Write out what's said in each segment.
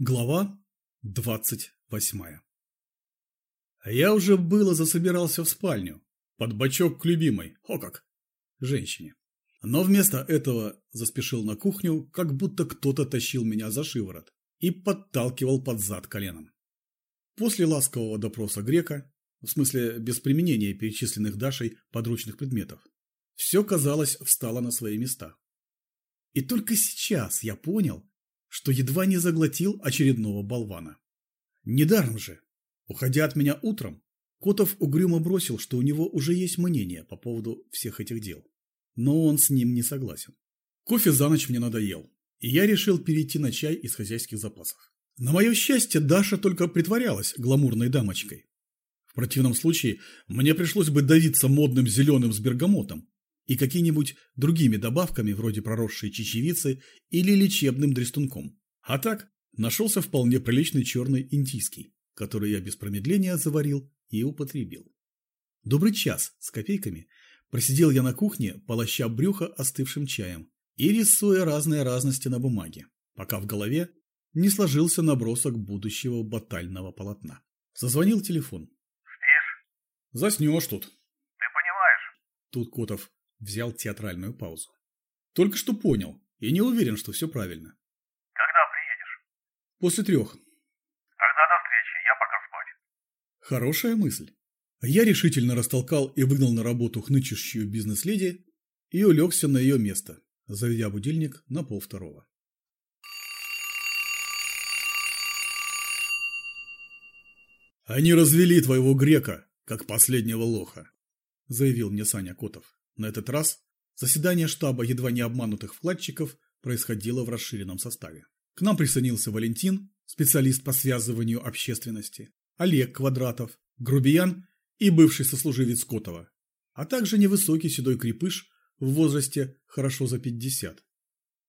Глава двадцать восьмая Я уже было засобирался в спальню, под бочок к любимой, о как, женщине. Но вместо этого заспешил на кухню, как будто кто-то тащил меня за шиворот и подталкивал под зад коленом. После ласкового допроса грека, в смысле без применения перечисленных Дашей подручных предметов, все, казалось, встало на свои места. И только сейчас я понял, что едва не заглотил очередного болвана. Недаром же, уходя от меня утром, Котов угрюмо бросил, что у него уже есть мнение по поводу всех этих дел. Но он с ним не согласен. Кофе за ночь мне надоел, и я решил перейти на чай из хозяйских запасов. На мое счастье, Даша только притворялась гламурной дамочкой. В противном случае мне пришлось бы давиться модным зеленым с бергамотом и какими-нибудь другими добавками, вроде проросшей чечевицы или лечебным дрестунком. А так, нашелся вполне приличный черный индийский, который я без промедления заварил и употребил. Добрый час с копейками просидел я на кухне, полоща брюхо остывшим чаем и рисуя разные разности на бумаге, пока в голове не сложился набросок будущего батального полотна. Зазвонил телефон. «Спишь?» «Заснешь тут». «Ты понимаешь?» Тут Котов взял театральную паузу. Только что понял и не уверен, что все правильно. «Когда приедешь?» После трех. «Тогда до встречи, я пока спать». Хорошая мысль. Я решительно растолкал и выгнал на работу хнычущую бизнес-леди и улегся на ее место, заведя будильник на полвторого. «Они развели твоего грека, как последнего лоха», – заявил мне Саня Котов. На этот раз заседание штаба едва не обманутых вкладчиков происходило в расширенном составе. К нам присоединился Валентин, специалист по связыванию общественности, Олег Квадратов, грубиян и бывший сослуживец Котова, а также невысокий седой крепыш в возрасте хорошо за 50,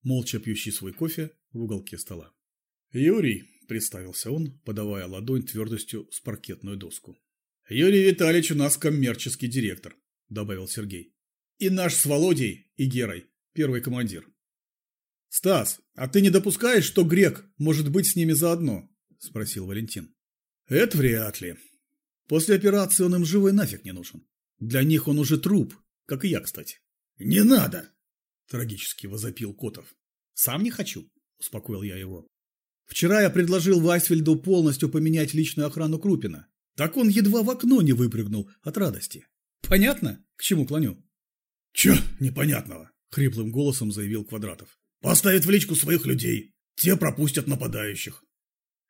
молча пьющий свой кофе в уголке стола. «Юрий», – представился он, подавая ладонь твердостью с паркетную доску. «Юрий Витальевич у нас коммерческий директор», – добавил Сергей. «И наш с Володей и Герой, первый командир». «Стас, а ты не допускаешь, что Грек может быть с ними заодно?» – спросил Валентин. «Это вряд ли. После операции он им живой нафиг не нужен. Для них он уже труп, как и я, кстати». «Не надо!» – трагически возопил Котов. «Сам не хочу», – успокоил я его. Вчера я предложил Вайсфельду полностью поменять личную охрану Крупина. Так он едва в окно не выпрыгнул от радости. Понятно, к чему клоню? Че непонятного? Хриплым голосом заявил Квадратов. Поставят в личку своих людей. Те пропустят нападающих.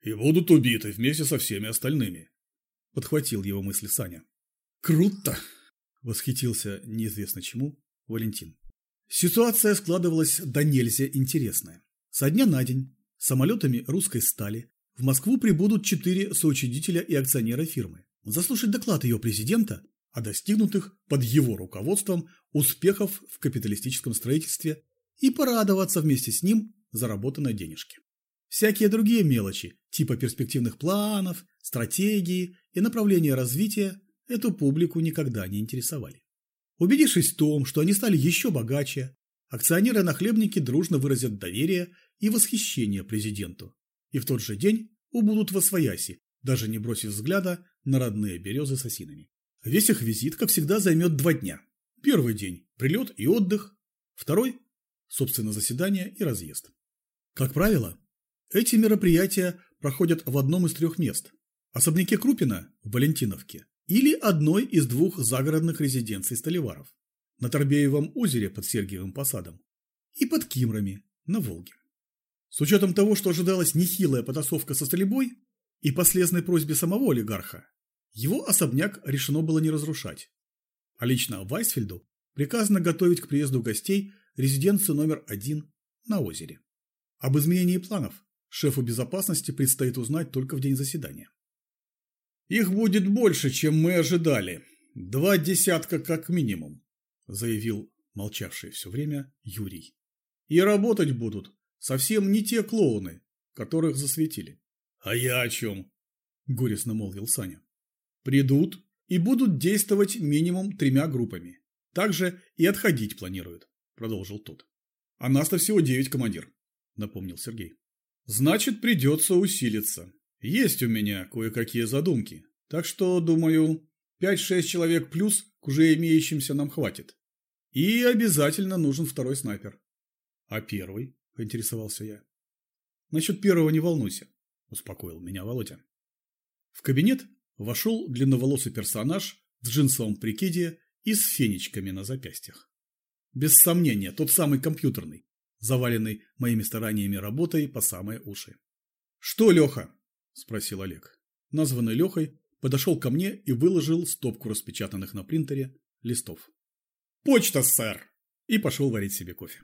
И будут убиты вместе со всеми остальными. Подхватил его мысли Саня. Круто! Восхитился неизвестно чему Валентин. Ситуация складывалась до нельзя интересная. Со дня на день Самолетами русской стали в Москву прибудут четыре соучредителя и акционера фирмы. Заслушать доклад ее президента о достигнутых под его руководством успехов в капиталистическом строительстве и порадоваться вместе с ним заработанной денежки. Всякие другие мелочи, типа перспективных планов, стратегии и направления развития, эту публику никогда не интересовали. Убедившись в том, что они стали еще богаче, акционеры-нахлебники дружно выразят доверие и восхищение президенту, и в тот же день убудут во свояси, даже не бросив взгляда на родные березы с осинами. Весь их визит, как всегда, займет два дня. Первый день – прилет и отдых. Второй – собственно, заседание и разъезд. Как правило, эти мероприятия проходят в одном из трех мест. Особняке Крупина в Валентиновке или одной из двух загородных резиденций Столиваров на Торбеевом озере под Сергиевым посадом и под Кимрами на Волге. С учетом того, что ожидалась нехилая потасовка со стрельбой и последней просьбе самого олигарха, его особняк решено было не разрушать. А лично Вайсфельду приказано готовить к приезду гостей резиденцию номер один на озере. Об изменении планов шефу безопасности предстоит узнать только в день заседания. «Их будет больше, чем мы ожидали. Два десятка как минимум», заявил молчавший все время Юрий. «И работать будут Совсем не те клоуны, которых засветили. А я о чем? Горестно молвил Саня. Придут и будут действовать минимум тремя группами. Также и отходить планируют, продолжил тот. А нас-то всего девять, командир, напомнил Сергей. Значит, придется усилиться. Есть у меня кое-какие задумки. Так что, думаю, 5-6 человек плюс к уже имеющимся нам хватит. И обязательно нужен второй снайпер. А первый? Поинтересовался я. Насчет первого не волнуйся, успокоил меня Володя. В кабинет вошел длинноволосый персонаж в джинсовом прикиде и с фенечками на запястьях. Без сомнения, тот самый компьютерный, заваленный моими стараниями работой по самые уши. «Что, Леха?» – спросил Олег. Названный Лехой подошел ко мне и выложил стопку распечатанных на принтере листов. «Почта, сэр!» и пошел варить себе кофе.